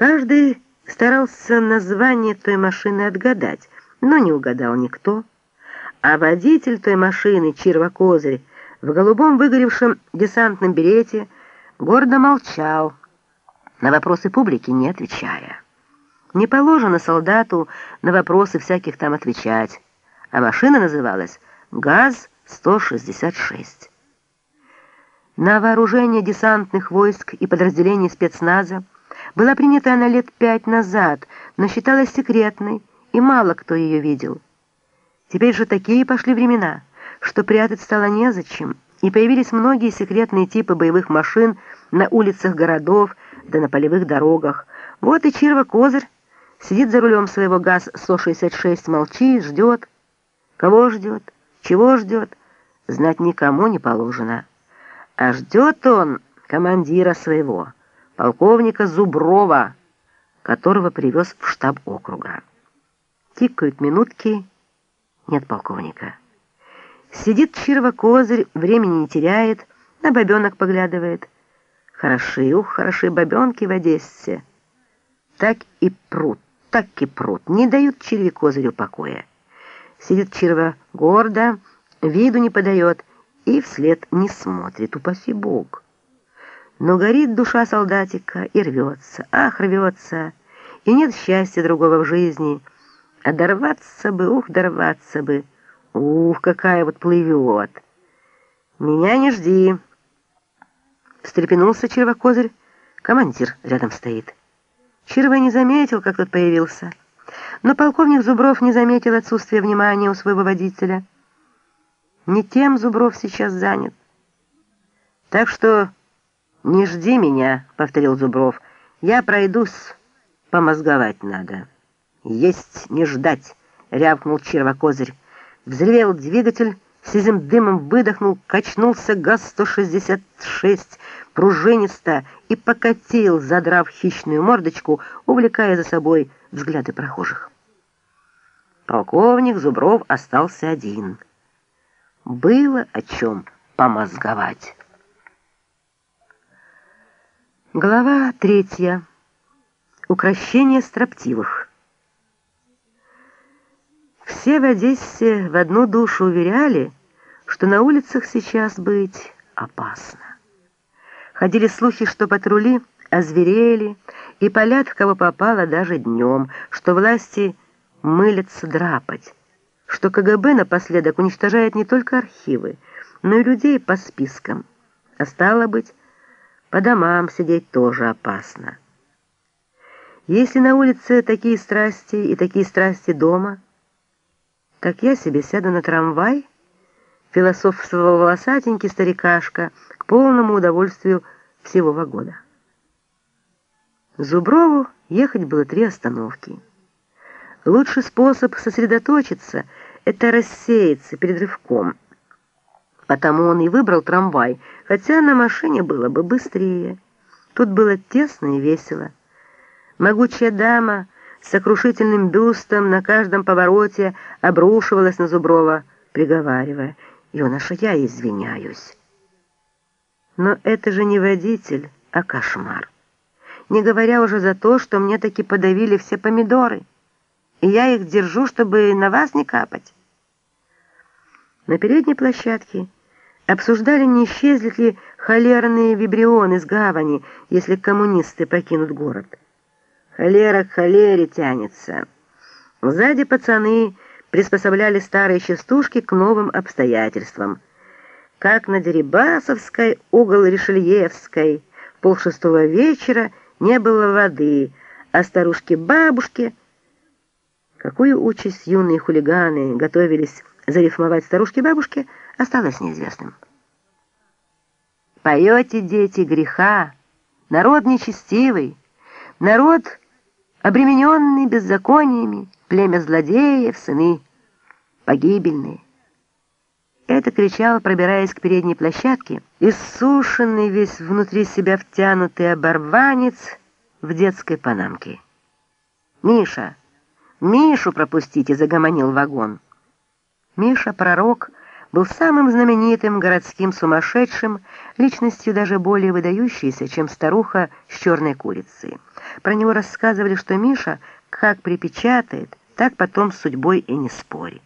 Каждый старался название той машины отгадать, но не угадал никто. А водитель той машины, Чирва-Козырь, в голубом выгоревшем десантном берете, гордо молчал, на вопросы публики не отвечая. Не положено солдату на вопросы всяких там отвечать, а машина называлась ГАЗ-166. На вооружение десантных войск и подразделений спецназа была принята она лет пять назад, но считалась секретной, и мало кто ее видел. Теперь же такие пошли времена, что прятать стало незачем, и появились многие секретные типы боевых машин на улицах городов, да на полевых дорогах. Вот и Чирва-Козырь сидит за рулем своего ГАЗ-166, молчит, ждет. Кого ждет? Чего ждет? Знать никому не положено. А ждет он командира своего полковника Зуброва, которого привез в штаб округа. Тикают минутки, нет полковника. Сидит Чирва-козырь, времени не теряет, на бабенок поглядывает. Хороши, ух, хороши бабенки в Одессе. Так и прут, так и прут, не дают Черве-козырю покоя. Сидит Чирва гордо, виду не подает и вслед не смотрит, упаси Бог. Но горит душа солдатика и рвется, ах, рвется, и нет счастья другого в жизни. А дорваться бы, ух, дорваться бы, ух, какая вот плывет. Меня не жди. Встрепенулся червокозырь, командир рядом стоит. Черва не заметил, как тот появился, но полковник Зубров не заметил отсутствия внимания у своего водителя. Не тем Зубров сейчас занят. Так что... «Не жди меня», — повторил Зубров. «Я пройдусь, помозговать надо». «Есть не ждать», — рявкнул Червокозырь. Взревел двигатель, сизым дымом выдохнул, качнулся ГАЗ-166 пружинисто и покатил, задрав хищную мордочку, увлекая за собой взгляды прохожих. Полковник Зубров остался один. Было о чем помозговать. Глава третья. Укращение строптивых. Все в Одессе в одну душу уверяли, что на улицах сейчас быть опасно. Ходили слухи, что патрули озверели и палят в кого попало даже днем, что власти мылятся драпать, что КГБ напоследок уничтожает не только архивы, но и людей по спискам, а стало быть, по домам сидеть тоже опасно. Если на улице такие страсти и такие страсти дома, так я себе сяду на трамвай, философствовал волосатенький старикашка к полному удовольствию всего вагона. Зуброву ехать было три остановки. Лучший способ сосредоточиться — это рассеяться перед рывком — Потому он и выбрал трамвай, хотя на машине было бы быстрее. Тут было тесно и весело. Могучая дама с сокрушительным бюстом на каждом повороте обрушивалась на Зуброва, приговаривая, «Юноша, я извиняюсь». Но это же не водитель, а кошмар. Не говоря уже за то, что мне таки подавили все помидоры, и я их держу, чтобы на вас не капать. На передней площадке Обсуждали, не исчезнут ли холерные вибрионы с гавани, если коммунисты покинут город. Холера к холере тянется. Сзади пацаны приспособляли старые частушки к новым обстоятельствам. Как на Дерибасовской, угол Ришельевской, полшестого вечера не было воды, а старушки-бабушки... Какую участь юные хулиганы готовились зарифмовать старушки-бабушки — осталось неизвестным. Поете, дети, греха, народ нечестивый, народ, обремененный беззакониями, племя злодеев, сыны погибельные. Это кричал, пробираясь к передней площадке, иссушенный весь внутри себя втянутый оборванец в детской панамке. «Миша! Мишу пропустите!» — загомонил вагон. Миша, пророк, был самым знаменитым городским сумасшедшим, личностью даже более выдающейся, чем старуха с черной курицей. Про него рассказывали, что Миша как припечатает, так потом с судьбой и не спорит.